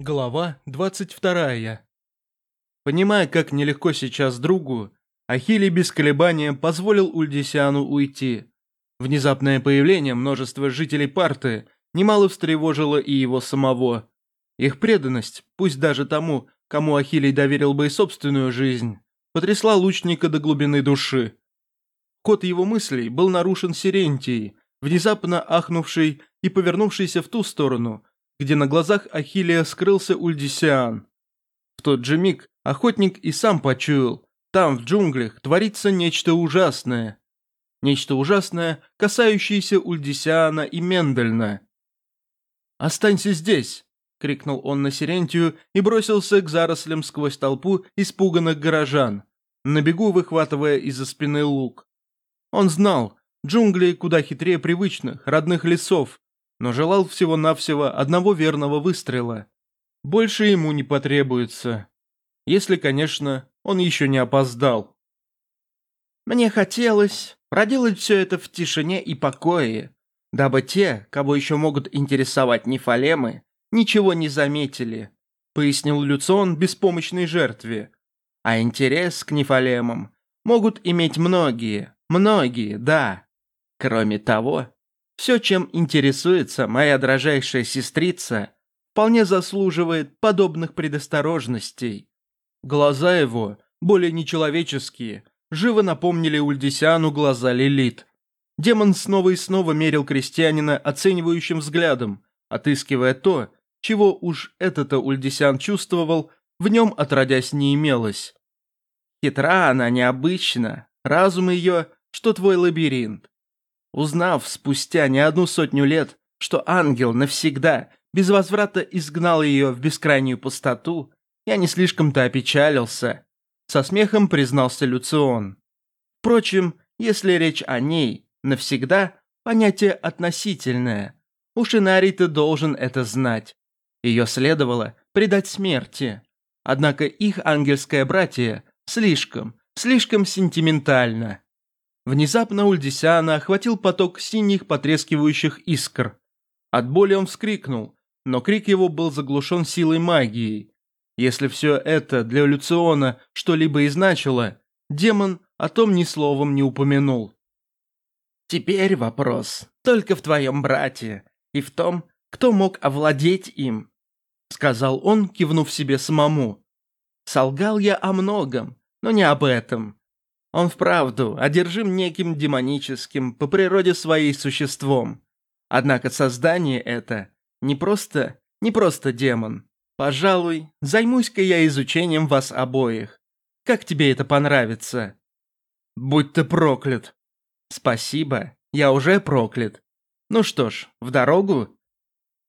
Глава 22. Понимая, как нелегко сейчас другу, Ахилий без колебания позволил Ульдисиану уйти. Внезапное появление множества жителей Парты немало встревожило и его самого. Их преданность, пусть даже тому, кому Ахилий доверил бы и собственную жизнь, потрясла лучника до глубины души. Код его мыслей был нарушен Сирентией, внезапно ахнувшей и повернувшейся в ту сторону – где на глазах Ахиллея скрылся Ульдисиан. В тот же миг охотник и сам почуял, там, в джунглях, творится нечто ужасное. Нечто ужасное, касающееся Ульдисиана и Мендельна. «Останься здесь!» – крикнул он на Сирентию и бросился к зарослям сквозь толпу испуганных горожан, на бегу выхватывая из-за спины лук. Он знал, джунгли куда хитрее привычных, родных лесов, но желал всего-навсего одного верного выстрела. Больше ему не потребуется. Если, конечно, он еще не опоздал. Мне хотелось проделать все это в тишине и покое, дабы те, кого еще могут интересовать нефалемы, ничего не заметили, пояснил Люцион беспомощной жертве. А интерес к нефалемам могут иметь многие, многие, да. Кроме того, все, чем интересуется моя дрожайшая сестрица, вполне заслуживает подобных предосторожностей. Глаза его, более нечеловеческие, живо напомнили Ульдисиану глаза Лилит. Демон снова и снова мерил крестьянина оценивающим взглядом, отыскивая то, чего уж этот-то Ульдисиан чувствовал, в нем отродясь не имелось. Хитра она необычна, разум ее, что твой лабиринт. Узнав спустя не одну сотню лет, что ангел навсегда, без возврата изгнал ее в бескрайнюю пустоту, я не слишком-то опечалился. Со смехом признался Люцион. Впрочем, если речь о ней, навсегда, понятие относительное. Уж Инарий-то должен это знать. Ее следовало предать смерти. Однако их ангельское братье слишком, слишком сентиментально. Внезапно Ульдисиана охватил поток синих потрескивающих искр. От боли он вскрикнул, но крик его был заглушен силой магии. Если все это для Люциона что-либо и значило, демон о том ни словом не упомянул. «Теперь вопрос только в твоем брате и в том, кто мог овладеть им», сказал он, кивнув себе самому. «Солгал я о многом, но не об этом. Он вправду одержим неким демоническим по природе своей существом. Однако создание это не просто, не просто демон. Пожалуй, займусь-ка я изучением вас обоих. Как тебе это понравится? Будь ты проклят. Спасибо, я уже проклят. Ну что ж, в дорогу?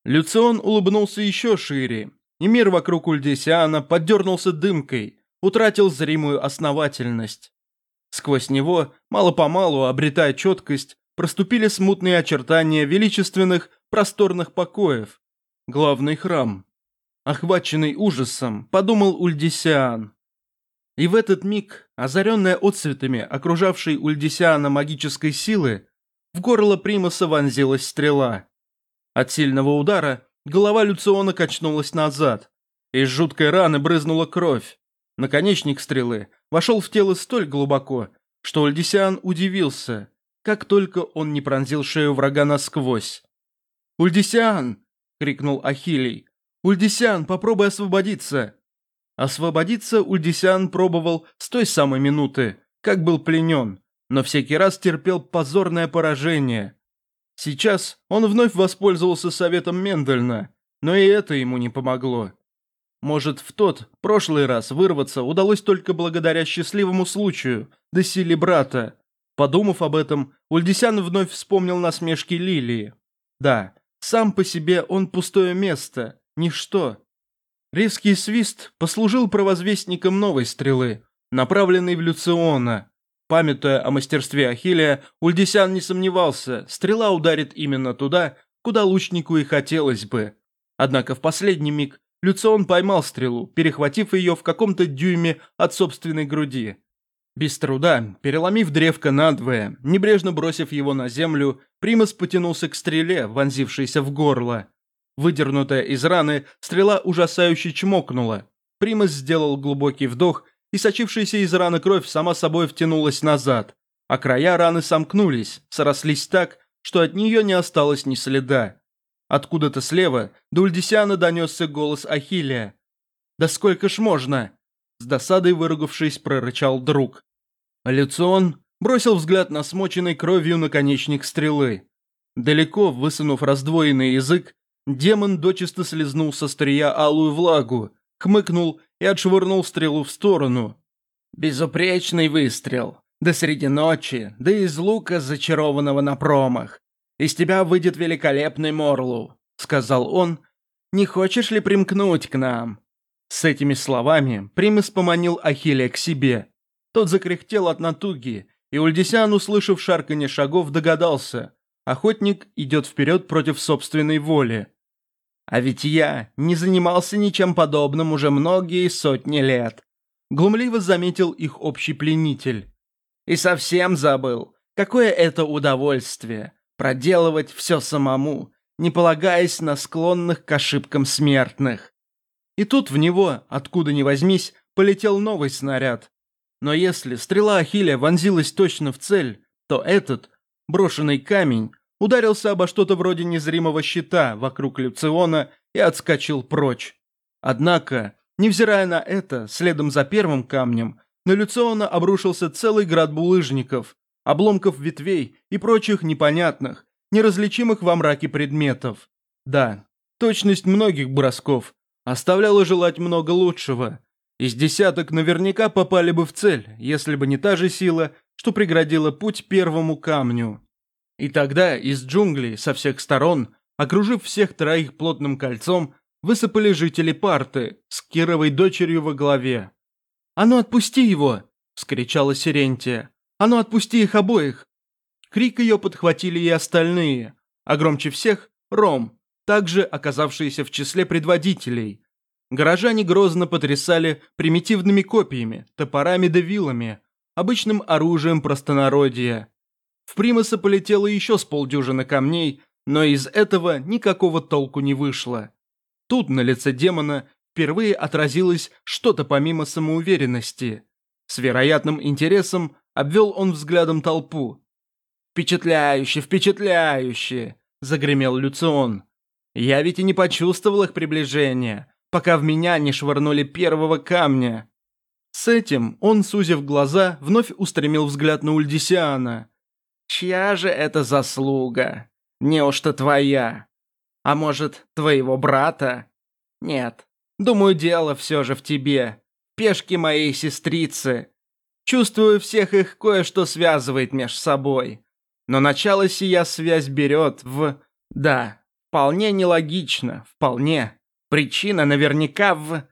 Люцион улыбнулся еще шире, и мир вокруг Ульдисиана поддернулся дымкой, утратил зримую основательность. Сквозь него, мало-помалу, обретая четкость, проступили смутные очертания величественных, просторных покоев. Главный храм. Охваченный ужасом, подумал Ульдисиан. И в этот миг, озаренная отцветами окружавшей Ульдисиана магической силы, в горло Примаса вонзилась стрела. От сильного удара голова Люциона качнулась назад. Из жуткой раны брызнула кровь. Наконечник стрелы вошел в тело столь глубоко, что Ульдисиан удивился, как только он не пронзил шею врага насквозь. «Ульдисиан!» — крикнул Ахилий. «Ульдисиан, попробуй освободиться!» Освободиться Ульдисиан пробовал с той самой минуты, как был пленен, но всякий раз терпел позорное поражение. Сейчас он вновь воспользовался советом Мендельна, но и это ему не помогло. Может, в тот, прошлый раз вырваться удалось только благодаря счастливому случаю, да силе брата. Подумав об этом, Ульдисян вновь вспомнил насмешки Лилии. Да, сам по себе он пустое место, ничто. Резкий свист послужил провозвестником новой стрелы, направленной в Люциона. Памятуя о мастерстве Ахиллея, Ульдисян не сомневался, стрела ударит именно туда, куда лучнику и хотелось бы. Однако в последний миг Люцион поймал стрелу, перехватив ее в каком-то дюйме от собственной груди. Без труда, переломив древко надвое, небрежно бросив его на землю, Примас потянулся к стреле, вонзившейся в горло. Выдернутая из раны, стрела ужасающе чмокнула. Примас сделал глубокий вдох, и сочившаяся из раны кровь сама собой втянулась назад, а края раны сомкнулись, срослись так, что от нее не осталось ни следа. Откуда-то слева до Ульдисиана донесся голос Ахиллия. «Да сколько ж можно?» С досадой выругавшись, прорычал друг. Люцион бросил взгляд на смоченный кровью наконечник стрелы. Далеко, высунув раздвоенный язык, демон дочисто слезнул со стрия алую влагу, хмыкнул и отшвырнул стрелу в сторону. «Безупречный выстрел. До среди ночи, да из лука, зачарованного на промах. Из тебя выйдет великолепный Морлу», — сказал он. «Не хочешь ли примкнуть к нам?» С этими словами Примес поманил Ахилле к себе. Тот закряхтел от натуги, и Ульдисян, услышав шарканье шагов, догадался. Охотник идет вперед против собственной воли. А ведь я не занимался ничем подобным уже многие сотни лет. Глумливо заметил их общий пленитель. И совсем забыл, какое это удовольствие проделывать все самому, не полагаясь на склонных к ошибкам смертных. И тут в него, откуда ни возьмись, полетел новый снаряд. Но если стрела Ахилля вонзилась точно в цель, то этот, брошенный камень, ударился обо что-то вроде незримого щита вокруг Люциона и отскочил прочь. Однако, невзирая на это, следом за первым камнем, на Люциона обрушился целый град булыжников, обломков ветвей и прочих непонятных, неразличимых во мраке предметов. Да, точность многих бросков оставляла желать много лучшего. Из десяток наверняка попали бы в цель, если бы не та же сила, что преградила путь первому камню. И тогда из джунглей со всех сторон, окружив всех троих плотным кольцом, высыпали жители Парты с Кировой дочерью во главе. «А ну отпусти его!» – вскричала Сирентия. «А ну отпусти их обоих!» Крик ее подхватили и остальные, а громче всех – Ром, также оказавшийся в числе предводителей. Горожане грозно потрясали примитивными копьями, топорами да вилами, обычным оружием простонародья. В Примаса полетело еще с полдюжины камней, но из этого никакого толку не вышло. Тут на лице демона впервые отразилось что-то помимо самоуверенности. С вероятным интересом обвел он взглядом толпу. «Впечатляюще, впечатляюще!» – загремел Люцион. «Я ведь и не почувствовал их приближения, пока в меня не швырнули первого камня». С этим он, сузив глаза, вновь устремил взгляд на Ульдисиана. Чья же это заслуга? Неужто твоя? А может, твоего брата? Нет. Думаю, дело все же в тебе. Пешки моей сестрицы. Чувствую, всех их кое-что связывает меж собой. Но начало сия связь берет в... Да, вполне нелогично, вполне. Причина наверняка в...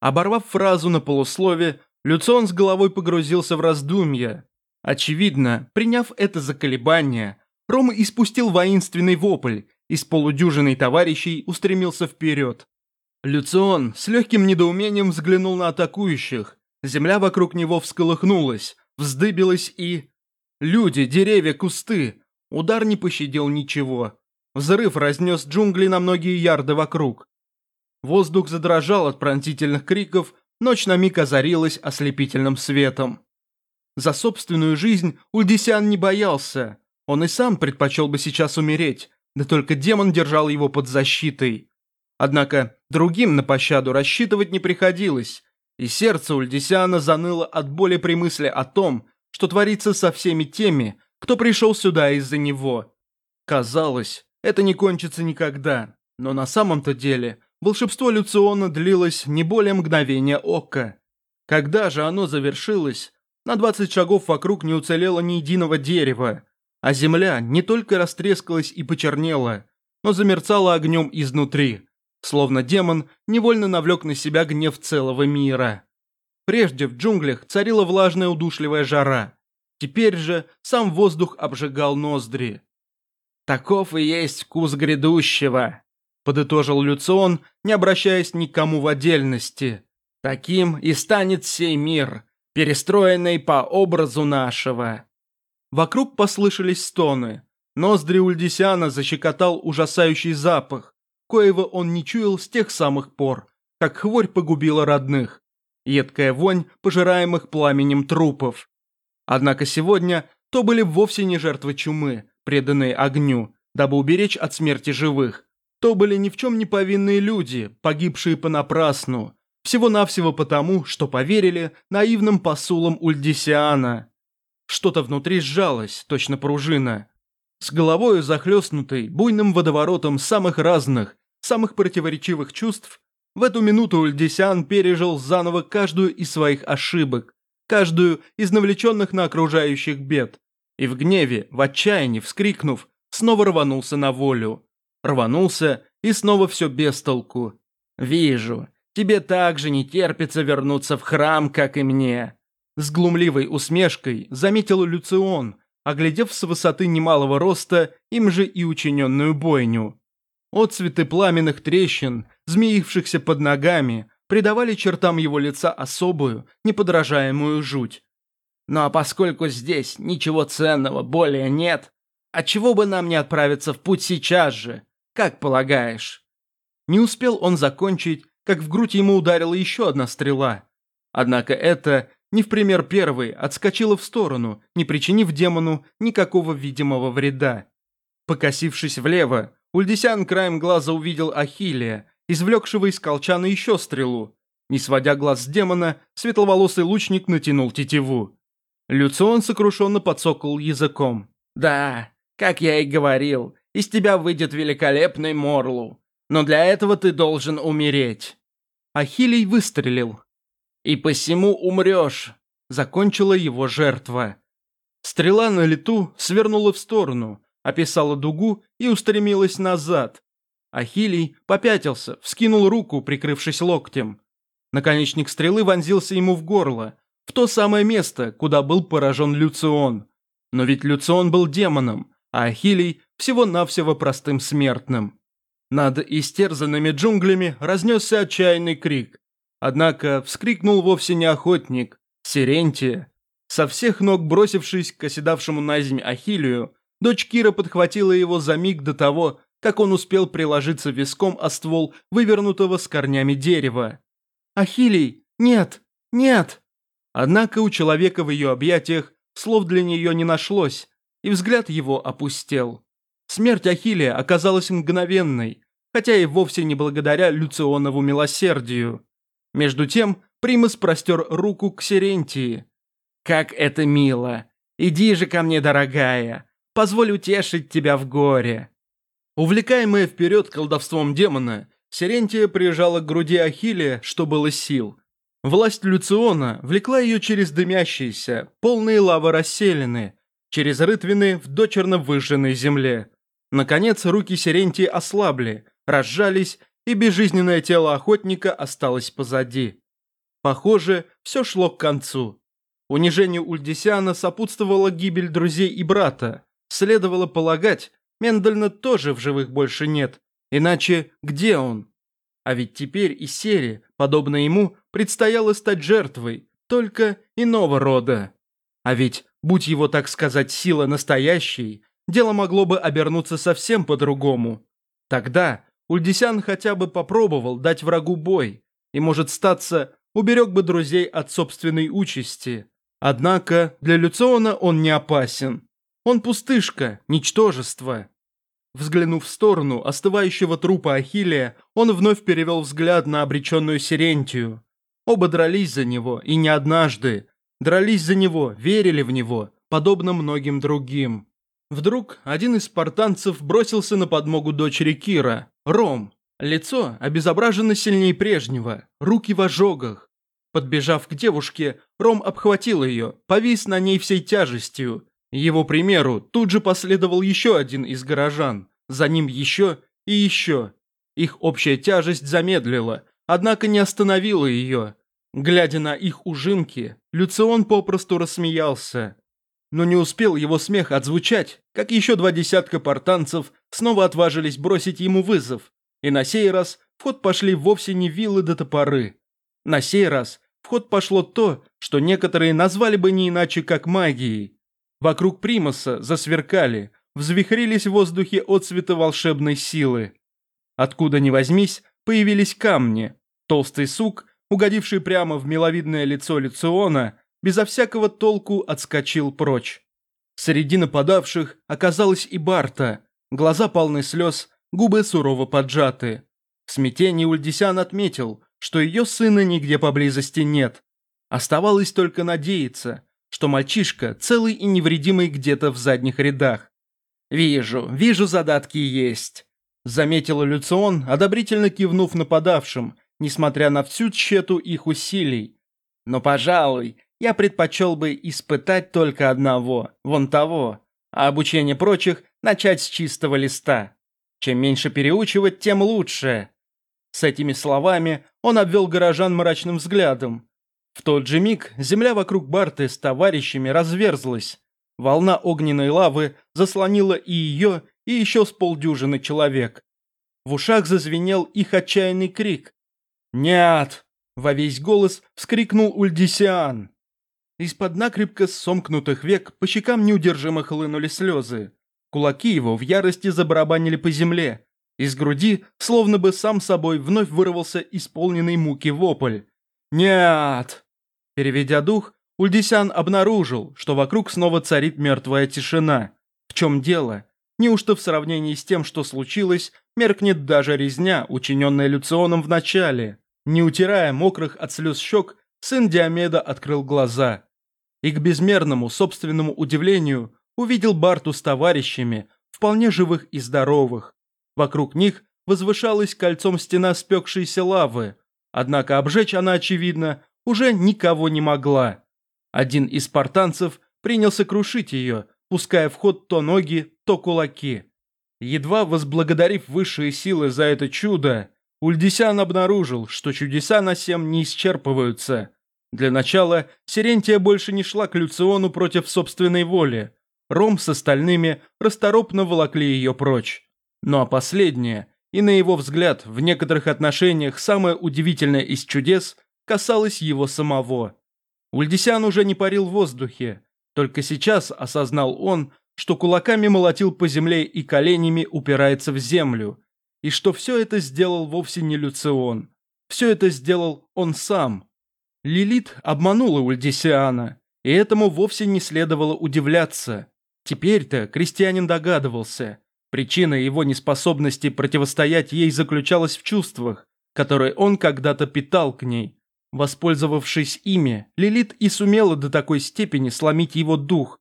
Оборвав фразу на полуслове, Люцион с головой погрузился в раздумья. Очевидно, приняв это за колебание, Рома испустил воинственный вопль и с полудюжиной товарищей устремился вперед. Люцион с легким недоумением взглянул на атакующих. Земля вокруг него всколыхнулась, вздыбилась и... Люди, деревья, кусты. Удар не пощадил ничего. Взрыв разнес джунгли на многие ярды вокруг. Воздух задрожал от пронзительных криков, ночь на миг озарилась ослепительным светом. За собственную жизнь Ульдисян не боялся. Он и сам предпочел бы сейчас умереть, да только демон держал его под защитой. Однако другим на пощаду рассчитывать не приходилось, и сердце Ульдисяна заныло от боли при мысли о том, что творится со всеми теми, кто пришел сюда из-за него. Казалось, это не кончится никогда, но на самом-то деле волшебство Люциона длилось не более мгновения ока. Когда же оно завершилось, на 20 шагов вокруг не уцелело ни единого дерева, а земля не только растрескалась и почернела, но замерцала огнем изнутри, словно демон невольно навлек на себя гнев целого мира. Прежде в джунглях царила влажная удушливая жара, теперь же сам воздух обжигал ноздри. «Таков и есть вкус грядущего», – подытожил Люцион, не обращаясь ни к кому в отдельности. «Таким и станет сей мир, перестроенный по образу нашего». Вокруг послышались стоны. Ноздри Ульдисяна защекотал ужасающий запах. Коего он не чуял с тех самых пор, как хворь погубила родных. Едкая вонь пожираемых пламенем трупов. Однако сегодня то были вовсе не жертвы чумы, преданные огню, дабы уберечь от смерти живых. То были ни в чем не повинные люди, погибшие понапрасну, всего-навсего потому, что поверили наивным посулам Ульдисиана. Что-то внутри сжалось, точно пружина. С головою захлестнутой буйным водоворотом самых разных, самых противоречивых чувств, в эту минуту Ульдисиан пережил заново каждую из своих ошибок, каждую из навлеченных на окружающих бед, и в гневе, в отчаянии, вскрикнув, снова рванулся на волю. Рванулся, и снова все без толку. «Вижу, тебе также не терпится вернуться в храм, как и мне». С глумливой усмешкой заметил Люцион, оглядев с высоты немалого роста им же и учиненную бойню. Отцветы пламенных трещин, змеившихся под ногами, придавали чертам его лица особую, неподражаемую жуть. Ну а поскольку здесь ничего ценного более нет, отчего бы нам не отправиться в путь сейчас же, как полагаешь?» Не успел он закончить, как в грудь ему ударила еще одна стрела. Однако это, не в пример первой, отскочила в сторону, не причинив демону никакого видимого вреда. Покосившись влево, Ульдисян краем глаза увидел Ахилия, извлекшего из колчана еще стрелу. Не сводя глаз с демона, светловолосый лучник натянул тетиву. Люцион сокрушенно подсокал языком. «Да, как я и говорил, из тебя выйдет великолепный Морлу. Но для этого ты должен умереть». Ахилий выстрелил. «И посему умрешь», — закончила его жертва. Стрела на лету свернула в сторону, описала дугу и устремилась назад. Ахилий попятился, вскинул руку, прикрывшись локтем. Наконечник стрелы вонзился ему в горло, в то самое место, куда был поражен Люцион. Но ведь Люцион был демоном, а Ахилий всего-навсего простым смертным. Над истерзанными джунглями разнесся отчаянный крик. Однако вскрикнул вовсе не охотник, Сирентия. Со всех ног бросившись к оседавшему на земь Ахилию, дочь Кира подхватила его за миг до того, как он успел приложиться виском о ствол вывернутого с корнями дерева. «Ахилий! Нет! Нет!» Однако у человека в ее объятиях слов для нее не нашлось, и взгляд его опустел. Смерть Ахиллия оказалась мгновенной, хотя и вовсе не благодаря Люционову милосердию. Между тем Примас простер руку к Сирентии. «Как это мило! Иди же ко мне, дорогая! Позволь утешить тебя в горе!» Увлекаемая вперед колдовством демона, Сирентия прижала к груди Ахиллия, что было сил – Власть Люциона влекла ее через дымящиеся, полные лавы расселены, через рытвины в дочерно выжженной земле. Наконец руки Сирентии ослабли, разжались, и безжизненное тело охотника осталось позади. Похоже, все шло к концу. Унижению Ульдисиана сопутствовала гибель друзей и брата. Следовало полагать, Мендельна тоже в живых больше нет. Иначе где он? А ведь теперь и Сери, подобно ему, предстояло стать жертвой, только иного рода. А ведь, будь его, так сказать, сила настоящей, дело могло бы обернуться совсем по-другому. Тогда Ульдисян хотя бы попробовал дать врагу бой, и, может статься, уберег бы друзей от собственной участи. Однако для Люциона он не опасен. Он пустышка, ничтожество. Взглянув в сторону остывающего трупа Ахиллия, он вновь перевел взгляд на обреченную Сирентию. Оба дрались за него, и не однажды. Дрались за него, верили в него, подобно многим другим. Вдруг один из спартанцев бросился на подмогу дочери Кира, Ром. Лицо обезображено сильнее прежнего, руки в ожогах. Подбежав к девушке, Ром обхватил ее, повис на ней всей тяжестью. Его примеру тут же последовал еще один из горожан, за ним еще и еще. Их общая тяжесть замедлила, однако не остановила ее. Глядя на их ужимки, Люцион попросту рассмеялся. Но не успел его смех отзвучать, как еще два десятка портанцев снова отважились бросить ему вызов. И на сей раз в ход пошли вовсе не вилы да топоры. На сей раз в ход пошло то, что некоторые назвали бы не иначе как магией. Вокруг Примаса засверкали, взвихрились в воздухе отцветы волшебной силы. Откуда ни возьмись, появились камни. Толстый сук, угодивший прямо в миловидное лицо Люциона, безо всякого толку отскочил прочь. Среди нападавших оказалась и Барта. Глаза полны слез, губы сурово поджаты. В смятении Ульдисян отметил, что ее сына нигде поблизости нет. Оставалось только надеяться, что мальчишка целый и невредимый где-то в задних рядах. «Вижу, вижу, задатки есть», – заметил Люцион, одобрительно кивнув нападавшим, несмотря на всю тщету их усилий. «Но, пожалуй, я предпочел бы испытать только одного, вон того, а обучение прочих начать с чистого листа. Чем меньше переучивать, тем лучше». С этими словами он обвел горожан мрачным взглядом. В тот же миг земля вокруг Барты с товарищами разверзлась. Волна огненной лавы заслонила и ее, и еще с полдюжины человек. В ушах зазвенел их отчаянный крик. «Нет!» – во весь голос вскрикнул Ульдисиан. Из-под накрепко сомкнутых век по щекам неудержимо хлынули слезы. Кулаки его в ярости забарабанили по земле. Из груди, словно бы сам собой, вновь вырвался исполненный муки вопль. «Нет!» Переведя дух, Ульдисян обнаружил, что вокруг снова царит мертвая тишина. В чем дело? Неужто в сравнении с тем, что случилось, меркнет даже резня, учиненная Люционом в начале? Не утирая мокрых от слез щек, сын Диомеда открыл глаза. И к безмерному собственному удивлению увидел Барту с товарищами, вполне живых и здоровых. Вокруг них возвышалась кольцом стена спекшейся лавы, однако обжечь она, очевидно, уже никого не могла. Один из спартанцев принялся крушить ее, пуская в ход то ноги, то кулаки. Едва возблагодарив высшие силы за это чудо, Ульдисян обнаружил, что чудеса на сем не исчерпываются. Для начала Сирентия больше не шла к Люциону против собственной воли. Ром с остальными расторопно волокли ее прочь. Ну а последнее, и на его взгляд, в некоторых отношениях самое удивительное из чудес, касалось его самого. Ульдисян уже не парил в воздухе. Только сейчас осознал он, что кулаками молотил по земле и коленями упирается в землю. И что все это сделал вовсе не Люцион. Все это сделал он сам. Лилит обманула Ульдисиана, и этому вовсе не следовало удивляться. Теперь-то крестьянин догадывался – Причина его неспособности противостоять ей заключалась в чувствах, которые он когда-то питал к ней. Воспользовавшись ими, Лилит и сумела до такой степени сломить его дух.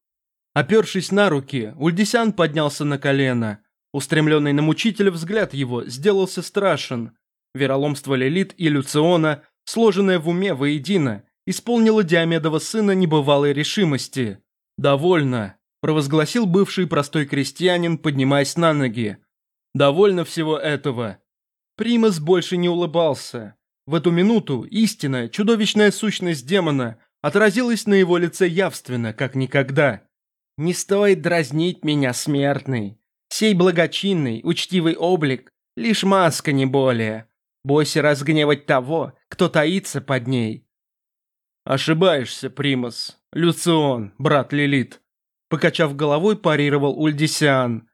Опершись на руки, Ульдисян поднялся на колено. Устремленный на мучителя взгляд его сделался страшен. Вероломство Лилит и Люциона, сложенное в уме воедино, исполнило Диомедова сына небывалой решимости. «Довольно провозгласил бывший простой крестьянин, поднимаясь на ноги. «Довольно всего этого». Примас больше не улыбался. В эту минуту истинная, чудовищная сущность демона отразилась на его лице явственно, как никогда. «Не стоит дразнить меня, смертный. Сей благочинный, учтивый облик — лишь маска, не более. Бойся разгневать того, кто таится под ней». «Ошибаешься, Примас. Люцион, брат Лилит. Покачав головой, парировал Ульдисиан.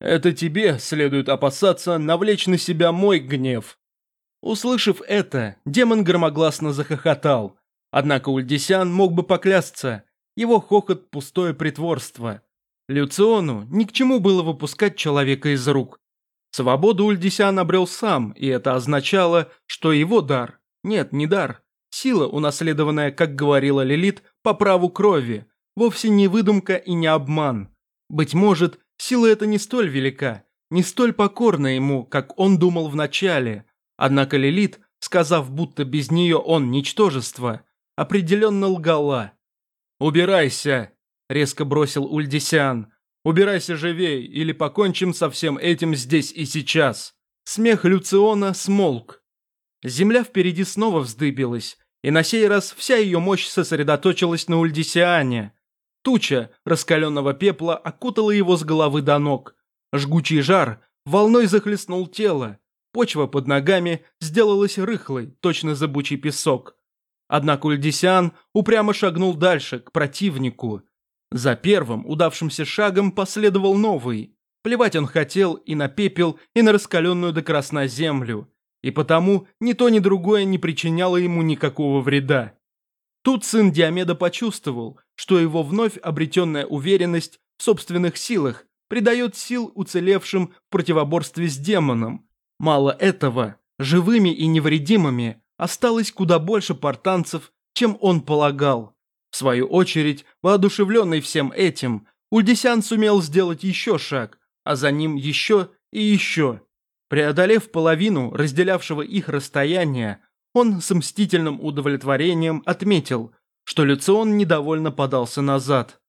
«Это тебе следует опасаться навлечь на себя мой гнев». Услышав это, демон громогласно захохотал. Однако Ульдисиан мог бы поклясться. Его хохот – пустое притворство. Люциону ни к чему было выпускать человека из рук. Свободу Ульдисиан обрел сам, и это означало, что его дар, нет, не дар, сила, унаследованная, как говорила Лилит, по праву крови, вовсе не выдумка и не обман. Быть может, сила эта не столь велика, не столь покорна ему, как он думал вначале. Однако Лилит, сказав, будто без нее он ничтожество, определенно лгала. «Убирайся!» – резко бросил Ульдисян. «Убирайся живей, или покончим со всем этим здесь и сейчас!» Смех Люциона смолк. Земля впереди снова вздыбилась, и на сей раз вся ее мощь сосредоточилась на Ульдисиане. Туча раскаленного пепла окутала его с головы до ног. Жгучий жар волной захлестнул тело. Почва под ногами сделалась рыхлой, точно зыбучий песок. Однако Ульдисиан упрямо шагнул дальше, к противнику. За первым удавшимся шагом последовал новый. Плевать он хотел и на пепел, и на раскаленную до красна землю. И потому ни то, ни другое не причиняло ему никакого вреда. Тут сын Диомеда почувствовал, что его вновь обретенная уверенность в собственных силах придает сил уцелевшим в противоборстве с демоном. Мало этого, живыми и невредимыми осталось куда больше портанцев, чем он полагал. В свою очередь, воодушевленный всем этим, Ульдисян сумел сделать еще шаг, а за ним еще и еще. Преодолев половину разделявшего их расстояния, он с мстительным удовлетворением отметил, что Люцион недовольно подался назад.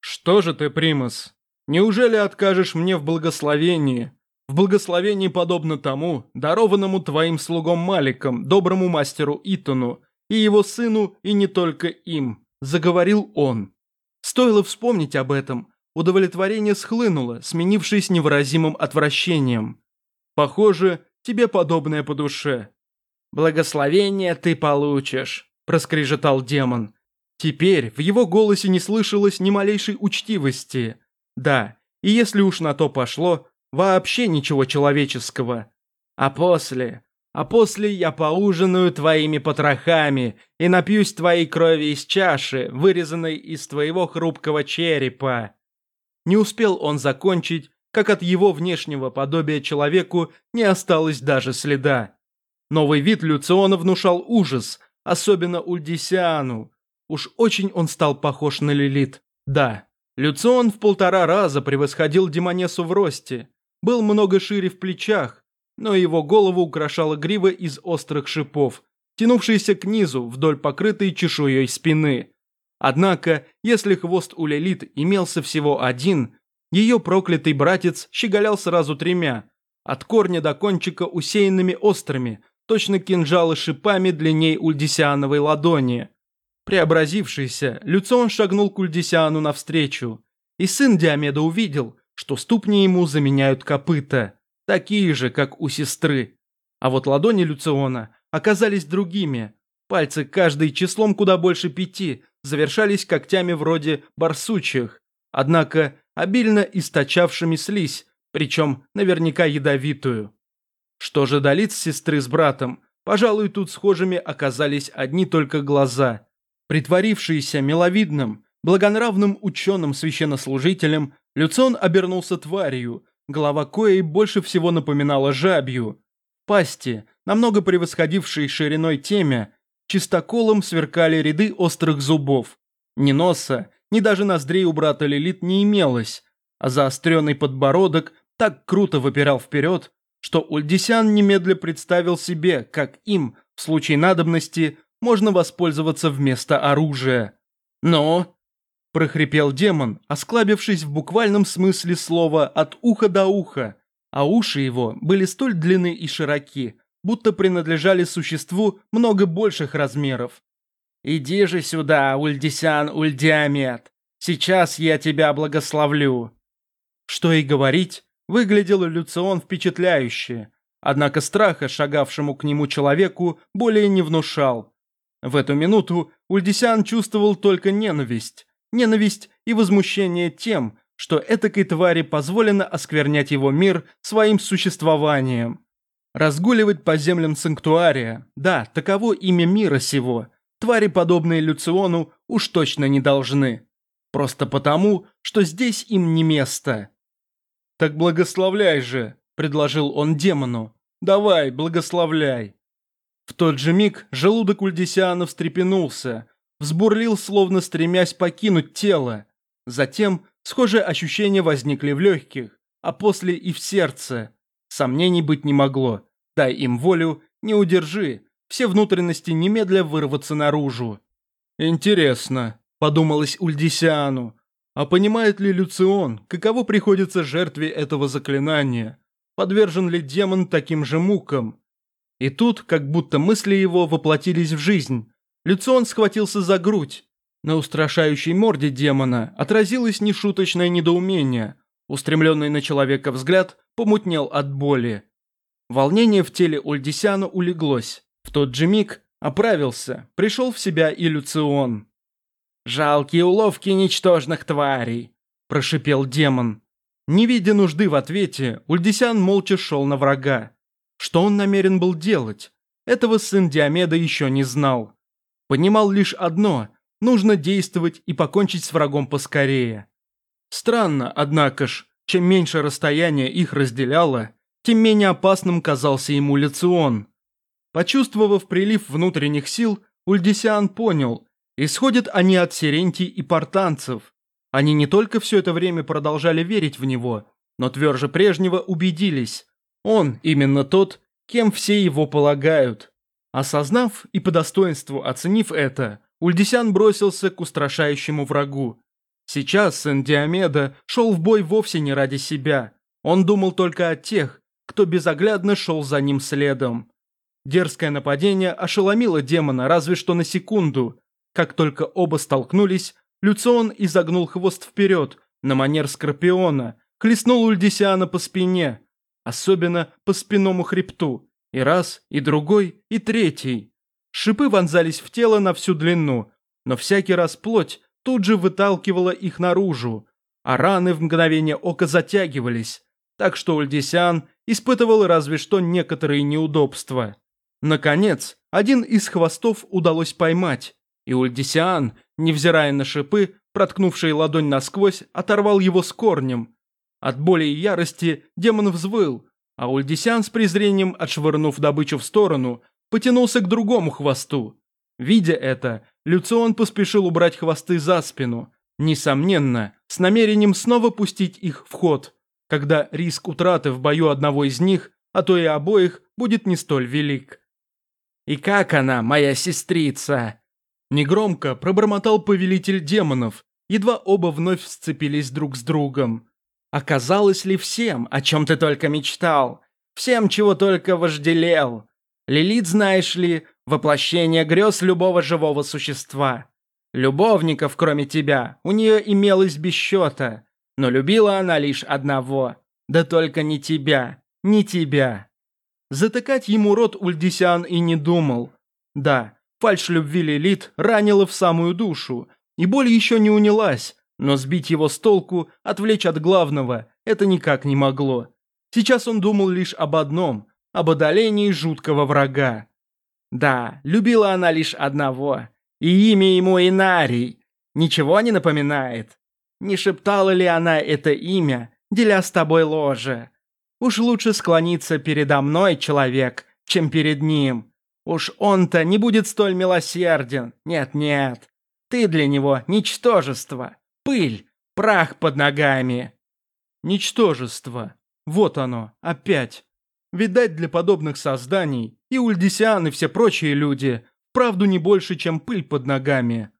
«Что же ты, Примас, неужели откажешь мне в благословении? В благословении подобно тому, дарованному твоим слугом Маликом, доброму мастеру Итону, и его сыну, и не только им», – заговорил он. Стоило вспомнить об этом, удовлетворение схлынуло, сменившись невыразимым отвращением. «Похоже, тебе подобное по душе». «Благословение ты получишь», – проскрежетал демон. Теперь в его голосе не слышалось ни малейшей учтивости. Да, и если уж на то пошло, вообще ничего человеческого. А после, а после я поужинаю твоими потрохами и напьюсь твоей крови из чаши, вырезанной из твоего хрупкого черепа». Не успел он закончить, как от его внешнего подобия человеку не осталось даже следа. Новый вид Люциона внушал ужас, особенно Ульдисиану. Уж очень он стал похож на Лилит. Да, Люцион в полтора раза превосходил Демонесу в росте, был много шире в плечах, но его голову украшала грива из острых шипов, тянувшаяся к низу вдоль покрытой чешуей спины. Однако, если хвост у Лилит имелся всего один, ее проклятый братец щеголял сразу тремя, от корня до кончика усеянными острыми, точно кинжалы шипами длинней ульдисиановой ладони. Преобразившийся, Люцион шагнул к Ульдисиану навстречу, и сын Диомеда увидел, что ступни ему заменяют копыта, такие же, как у сестры. А вот ладони Люциона оказались другими, пальцы каждый числом куда больше пяти, завершались когтями вроде барсучьих, однако обильно источавшими слизь, причем наверняка ядовитую. Что же до лиц сестры с братом, пожалуй, тут схожими оказались одни только глаза – Притворившийся миловидным, благонравным ученым-священнослужителем, Люцион обернулся тварью, голова коей больше всего напоминала жабью. Пасти, намного превосходившей шириной темя, чистоколом сверкали ряды острых зубов. Ни носа, ни даже ноздрей у брата Лилит не имелось, а заостренный подбородок так круто выпирал вперед, что Ульдисян немедля представил себе, как им, в случае надобности, можно воспользоваться вместо оружия. Но... прохрипел демон, осклабившись в буквальном смысле слова от уха до уха, а уши его были столь длинны и широки, будто принадлежали существу много больших размеров. «Иди же сюда, Ульдисян Ульдиамет, сейчас я тебя благословлю». Что и говорить, выглядел Люцион впечатляюще, однако страха шагавшему к нему человеку более не внушал, в эту минуту Ульдисян чувствовал только ненависть. Ненависть и возмущение тем, что этакой твари позволено осквернять его мир своим существованием. Разгуливать по землям санктуария, да, таково имя мира сего, твари, подобные Люциону, уж точно не должны. Просто потому, что здесь им не место. «Так благословляй же», – предложил он демону. «Давай, благословляй». В тот же миг желудок Ульдисиана встрепенулся, взбурлил, словно стремясь покинуть тело. Затем схожие ощущения возникли в легких, а после и в сердце. Сомнений быть не могло. Дай им волю, не удержи, все внутренности немедля вырваться наружу. «Интересно», – подумалось Ульдисиану, а понимает ли Люцион, каково приходится жертве этого заклинания? Подвержен ли демон таким же мукам? И тут, как будто мысли его воплотились в жизнь. Люцион схватился за грудь. На устрашающей морде демона отразилось нешуточное недоумение. Устремленный на человека взгляд помутнел от боли. Волнение в теле Ульдисяна улеглось. В тот же миг оправился, пришел в себя и Люцион. «Жалкие уловки ничтожных тварей», – прошипел демон. Не видя нужды в ответе, Ульдисян молча шел на врага. Что он намерен был делать? Этого сын Диомеда еще не знал. Понимал лишь одно – нужно действовать и покончить с врагом поскорее. Странно, однако ж, чем меньше расстояние их разделяло, тем менее опасным казался ему Лицион. Почувствовав прилив внутренних сил, Ульдисиан понял, исходят они от Сирентий и портанцев. Они не только все это время продолжали верить в него, но тверже прежнего убедились. Он именно тот, кем все его полагают. Осознав и по достоинству оценив это, Ульдисян бросился к устрашающему врагу. Сейчас сын Диомеда шел в бой вовсе не ради себя. Он думал только о тех, кто безоглядно шел за ним следом. Дерзкое нападение ошеломило демона разве что на секунду. Как только оба столкнулись, Люцион изогнул хвост вперед, на манер Скорпиона, хлестнул Ульдисиана по спине, особенно по спинному хребту, и раз, и другой, и третий. Шипы вонзались в тело на всю длину, но всякий раз плоть тут же выталкивала их наружу, а раны в мгновение ока затягивались, так что Ульдисиан испытывал разве что некоторые неудобства. Наконец, один из хвостов удалось поймать, и Ульдисиан, невзирая на шипы, проткнувшие ладонь насквозь, оторвал его с корнем. От боли и ярости демон взвыл, а Ульдисиан с презрением, отшвырнув добычу в сторону, потянулся к другому хвосту. Видя это, Люцион поспешил убрать хвосты за спину, несомненно, с намерением снова пустить их в ход, когда риск утраты в бою одного из них, а то и обоих, будет не столь велик. «И как она, моя сестрица?» Негромко пробормотал повелитель демонов, едва оба вновь сцепились друг с другом. «Оказалось ли всем, о чем ты только мечтал? Всем, чего только вожделел? Лилит, знаешь ли, воплощение грез любого живого существа. Любовников, кроме тебя, у нее имелось без счета, но любила она лишь одного. Да только не тебя, не тебя. Затыкать ему рот Ульдисиан и не думал. Да, фальшь любви Лилит ранила в самую душу, и боль еще не унялась, но сбить его с толку, отвлечь от главного, это никак не могло. Сейчас он думал лишь об одном, об одолении жуткого врага. Да, любила она лишь одного, и имя ему Инарий. Ничего не напоминает? Не шептала ли она это имя, деля с тобой ложе? Уж лучше склониться передо мной, человек, чем перед ним. Уж он-то не будет столь милосерден. Нет-нет. Ты для него ничтожество. Пыль, прах под ногами. Ничтожество. Вот оно, опять. Видать, для подобных созданий и Ульдисиан, и все прочие люди правду не больше, чем пыль под ногами.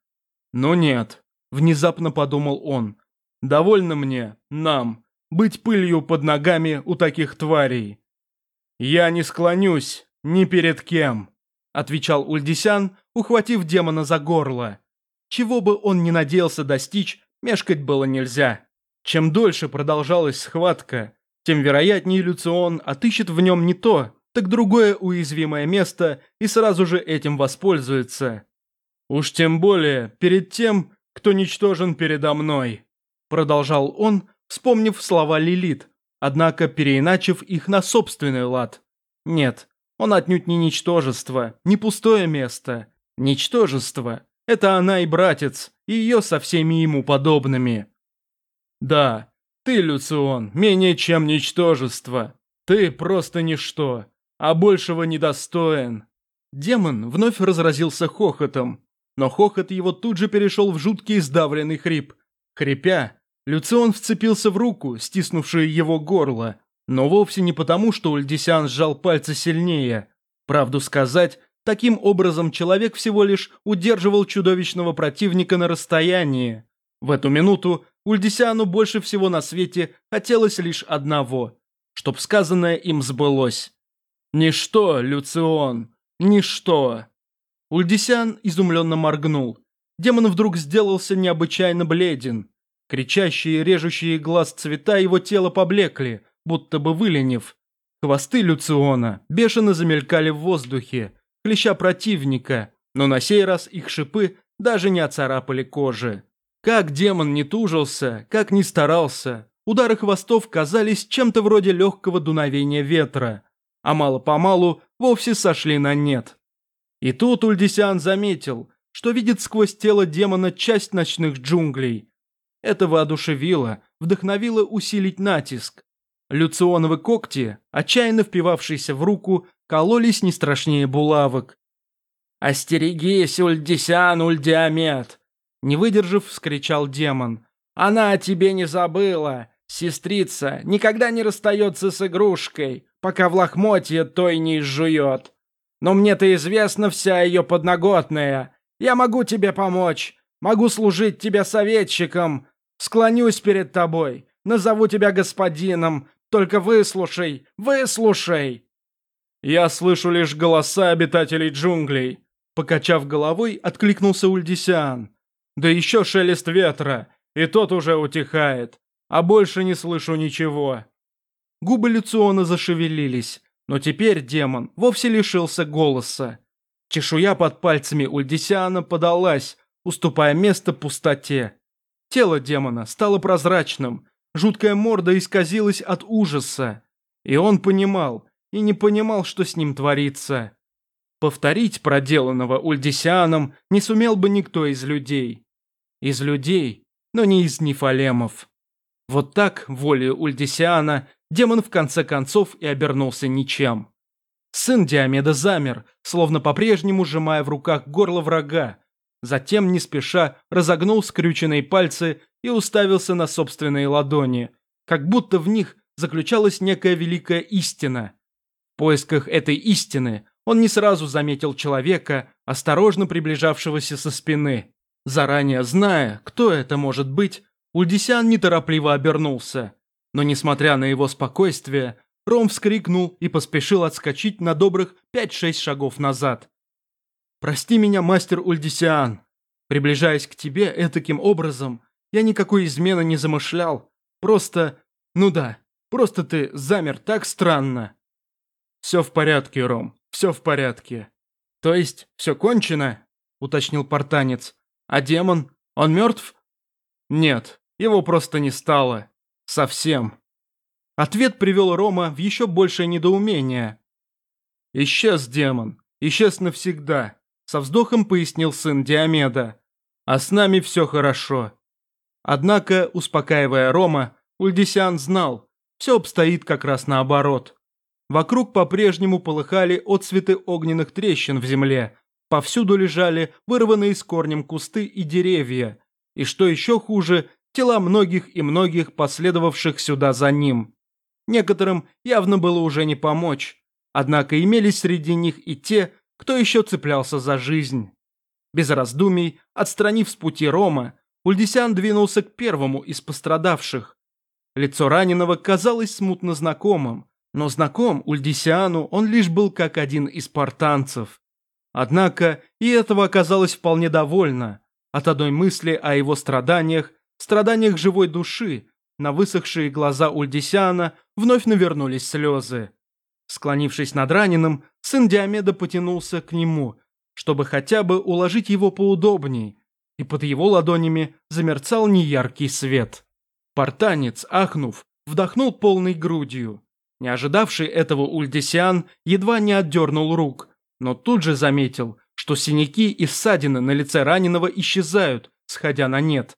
Но нет, внезапно подумал он. Довольно мне, нам, быть пылью под ногами у таких тварей. «Я не склонюсь ни перед кем», — отвечал Ульдисян, ухватив демона за горло. Чего бы он ни надеялся достичь, мешкать было нельзя. Чем дольше продолжалась схватка, тем вероятнее Люцион отыщет в нем не то, так другое уязвимое место и сразу же этим воспользуется. «Уж тем более перед тем, кто ничтожен передо мной», — продолжал он, вспомнив слова Лилит, однако переиначив их на собственный лад. Нет, он отнюдь не ничтожество, не пустое место. Ничтожество – это она и братец, и ее со всеми ему подобными. Да, ты, Люцион, менее чем ничтожество. Ты просто ничто, а большего недостоин. Демон вновь разразился хохотом, но хохот его тут же перешел в жуткий сдавленный хрип. Хрипя, Люцион вцепился в руку, стиснувшую его горло, но вовсе не потому, что Ульдисян сжал пальцы сильнее. Правду сказать, таким образом человек всего лишь удерживал чудовищного противника на расстоянии. В эту минуту Ульдисяну больше всего на свете хотелось лишь одного, чтоб сказанное им сбылось. «Ничто, Люцион, ничто!» Ульдисян изумленно моргнул. Демон вдруг сделался необычайно бледен. Кричащие, режущие глаз цвета его тела поблекли, будто бы выленив. Хвосты Люциона бешено замелькали в воздухе, клеща противника, но на сей раз их шипы даже не оцарапали кожи. Как демон не тужился, как не старался, удары хвостов казались чем-то вроде легкого дуновения ветра, а мало-помалу вовсе сошли на нет. И тут Ульдисиан заметил, что видит сквозь тело демона часть ночных джунглей. Это воодушевило, вдохновило усилить натиск. Люционовы когти, отчаянно впивавшиеся в руку, кололись не страшнее булавок. «Остерегись, Ульдисян, Ульдиамет!» Не выдержав, вскричал демон. «Она о тебе не забыла! Сестрица никогда не расстается с игрушкой, пока в лохмотье той не изжует. Но мне-то известна вся ее подноготная. Я могу тебе помочь, могу служить тебе советчиком, склонюсь перед тобой, назову тебя господином, только выслушай, выслушай!» «Я слышу лишь голоса обитателей джунглей», — покачав головой, откликнулся Ульдисиан. «Да еще шелест ветра, и тот уже утихает, а больше не слышу ничего». Губы Люциона зашевелились, но теперь демон вовсе лишился голоса. Чешуя под пальцами Ульдисиана подалась, уступая место пустоте. Тело демона стало прозрачным, Жуткая морда исказилась от ужаса. И он понимал, и не понимал, что с ним творится. Повторить проделанного Ульдисианом не сумел бы никто из людей. Из людей, но не из нефалемов. Вот так, волею Ульдисиана, демон в конце концов и обернулся ничем. Сын Диомеда замер, словно по-прежнему сжимая в руках горло врага, Затем, не спеша, разогнул скрюченные пальцы и уставился на собственные ладони, как будто в них заключалась некая великая истина. В поисках этой истины он не сразу заметил человека, осторожно приближавшегося со спины. Заранее зная, кто это может быть, Ульдисян неторопливо обернулся. Но несмотря на его спокойствие, Ром вскрикнул и поспешил отскочить на добрых 5-6 шагов назад. Прости меня, мастер Ульдисиан. Приближаясь к тебе таким образом, я никакой измены не замышлял. Просто, ну да, просто ты замер так странно. Все в порядке, Ром, все в порядке. То есть, все кончено? Уточнил портанец. А демон, он мертв? Нет, его просто не стало. Совсем. Ответ привел Рома в еще большее недоумение. Исчез демон, исчез навсегда. Со вздохом пояснил сын Диомеда. А с нами все хорошо. Однако, успокаивая Рома, Ульдисян знал, все обстоит как раз наоборот. Вокруг по-прежнему полыхали отцветы огненных трещин в земле, повсюду лежали вырванные с корнем кусты и деревья, и что еще хуже, тела многих и многих последовавших сюда за ним. Некоторым явно было уже не помочь, однако имелись среди них и те, кто еще цеплялся за жизнь. Без раздумий, отстранив с пути Рома, Ульдисян двинулся к первому из пострадавших. Лицо раненого казалось смутно знакомым, но знаком Ульдисиану он лишь был как один из спартанцев. Однако и этого оказалось вполне довольно. От одной мысли о его страданиях, страданиях живой души, на высохшие глаза Ульдисиана вновь навернулись слезы. Склонившись над раненым, сын Диомеда потянулся к нему, чтобы хотя бы уложить его поудобней, и под его ладонями замерцал неяркий свет. Портанец, ахнув, вдохнул полной грудью. Не ожидавший этого Ульдисиан едва не отдернул рук, но тут же заметил, что синяки и ссадины на лице раненого исчезают, сходя на нет.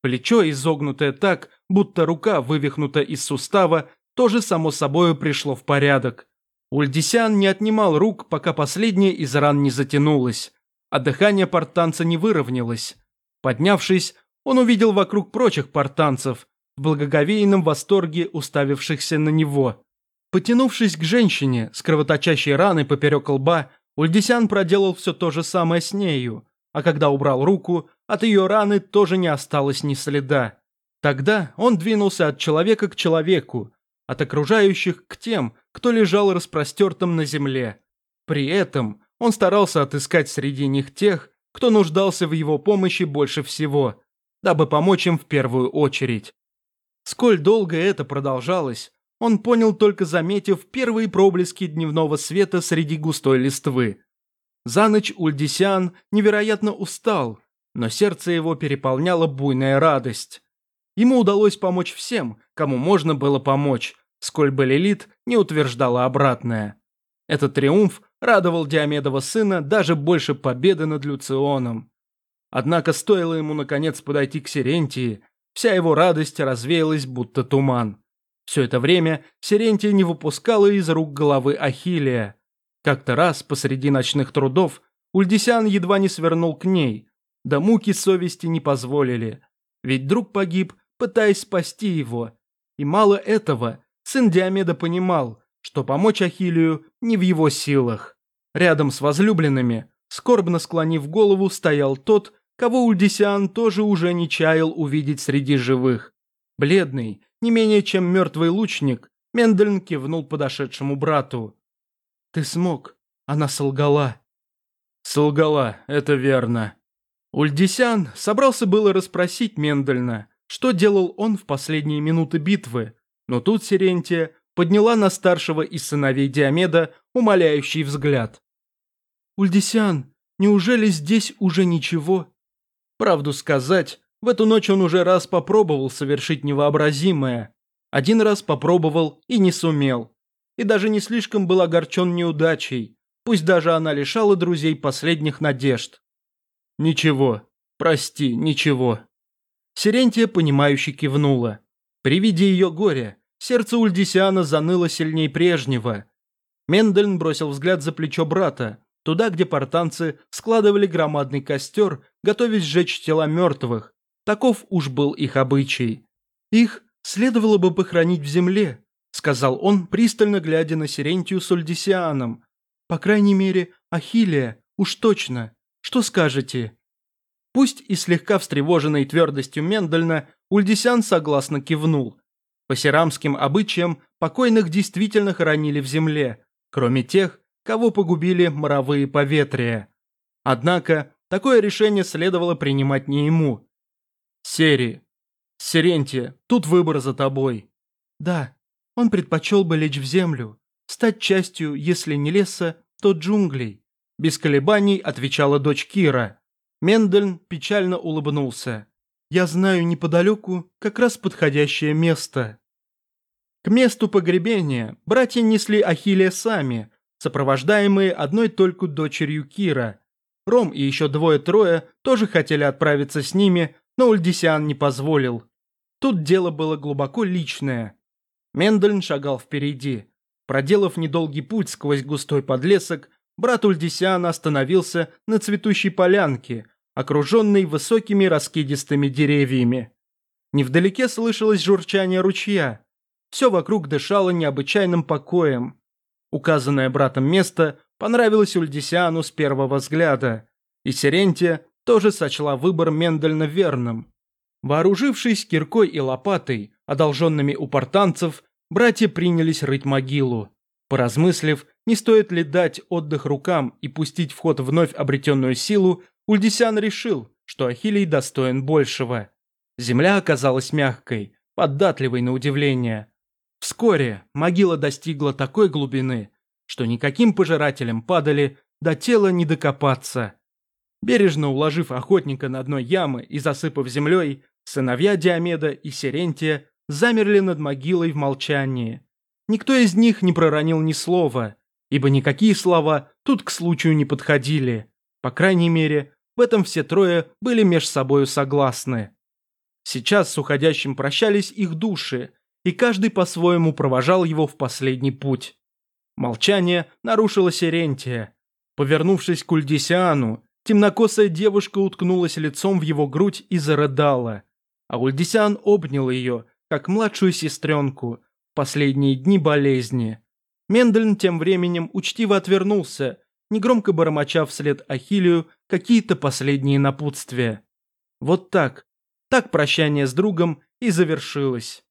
Плечо, изогнутое так, будто рука вывихнута из сустава, тоже само собою пришло в порядок. Ульдисян не отнимал рук, пока последняя из ран не затянулась, а дыхание портанца не выровнялось. Поднявшись, он увидел вокруг прочих портанцев, в благоговейном восторге уставившихся на него. Потянувшись к женщине с кровоточащей раной поперек лба, Ульдисян проделал все то же самое с нею, а когда убрал руку, от ее раны тоже не осталось ни следа. Тогда он двинулся от человека к человеку, от окружающих к тем, кто лежал распростертым на земле. При этом он старался отыскать среди них тех, кто нуждался в его помощи больше всего, дабы помочь им в первую очередь. Сколь долго это продолжалось, он понял только заметив первые проблески дневного света среди густой листвы. За ночь Ульдисян невероятно устал, но сердце его переполняла буйная радость. Ему удалось помочь всем, кому можно было помочь, сколь бы Лилит не утверждала обратное. Этот триумф радовал Диомедова сына даже больше победы над Люционом. Однако стоило ему наконец подойти к Сирентии, вся его радость развеялась, будто туман. Все это время Сирентия не выпускала из рук головы Ахиллия. Как-то раз посреди ночных трудов Ульдисян едва не свернул к ней, да муки совести не позволили. Ведь друг погиб, пытаясь спасти его. И мало этого, сын Диомеда понимал, что помочь Ахиллию не в его силах. Рядом с возлюбленными, скорбно склонив голову, стоял тот, кого Ульдисиан тоже уже не чаял увидеть среди живых. Бледный, не менее чем мертвый лучник, Мендельн кивнул подошедшему брату. «Ты смог, она солгала». «Солгала, это верно». Ульдисян собрался было расспросить Мендельна, что делал он в последние минуты битвы, но тут Сирентия подняла на старшего из сыновей Диомеда умоляющий взгляд. «Ульдисян, неужели здесь уже ничего?» Правду сказать, в эту ночь он уже раз попробовал совершить невообразимое. Один раз попробовал и не сумел. И даже не слишком был огорчен неудачей, пусть даже она лишала друзей последних надежд. «Ничего, прости, ничего». Сирентия, понимающе кивнула. При виде ее горя Сердце Ульдисиана заныло сильней прежнего. Мендельн бросил взгляд за плечо брата, туда, где портанцы складывали громадный костер, готовясь сжечь тела мертвых. Таков уж был их обычай. Их следовало бы похоронить в земле, сказал он, пристально глядя на Сирентию с Ульдисианом. По крайней мере, Ахиллия, уж точно. Что скажете? Пусть и слегка встревоженной твердостью Мендельна, Ульдисян согласно кивнул. По серамским обычаям покойных действительно хоронили в земле, кроме тех, кого погубили моровые поветрия. Однако, такое решение следовало принимать не ему. Сери. Серентия, тут выбор за тобой. Да, он предпочел бы лечь в землю, стать частью, если не леса, то джунглей. Без колебаний отвечала дочь Кира. Мендельн печально улыбнулся. «Я знаю неподалеку как раз подходящее место». К месту погребения братья несли Ахилле сами, сопровождаемые одной только дочерью Кира. Ром и еще двое-трое тоже хотели отправиться с ними, но Ульдисиан не позволил. Тут дело было глубоко личное. Мендельн шагал впереди. Проделав недолгий путь сквозь густой подлесок, брат Ульдисиана остановился на цветущей полянке, окруженной высокими раскидистыми деревьями. Невдалеке слышалось журчание ручья, все вокруг дышало необычайным покоем. Указанное братом место понравилось Ульдисиану с первого взгляда, и Сирентия тоже сочла выбор Мендельна верным. Вооружившись киркой и лопатой, одолженными у портанцев, братья принялись рыть могилу. Поразмыслив, не стоит ли дать отдых рукам и пустить в ход вновь обретенную силу, Ульдисян решил, что Ахилий достоин большего. Земля оказалась мягкой, податливой на удивление, Вскоре могила достигла такой глубины, что никаким пожирателям падали, до тела не докопаться. Бережно уложив охотника на дно ямы и засыпав землей, сыновья Диомеда и Сирентия замерли над могилой в молчании. Никто из них не проронил ни слова, ибо никакие слова тут к случаю не подходили. По крайней мере, в этом все трое были меж собою согласны. Сейчас с уходящим прощались их души, и каждый по-своему провожал его в последний путь. Молчание нарушила Сирентия. Повернувшись к Ульдисиану, темнокосая девушка уткнулась лицом в его грудь и зарыдала. А Ульдисиан обнял ее, как младшую сестренку, в последние дни болезни. Мендельн тем временем учтиво отвернулся, негромко бормоча вслед Ахилию какие-то последние напутствия. Вот так, так прощание с другом и завершилось.